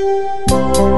Música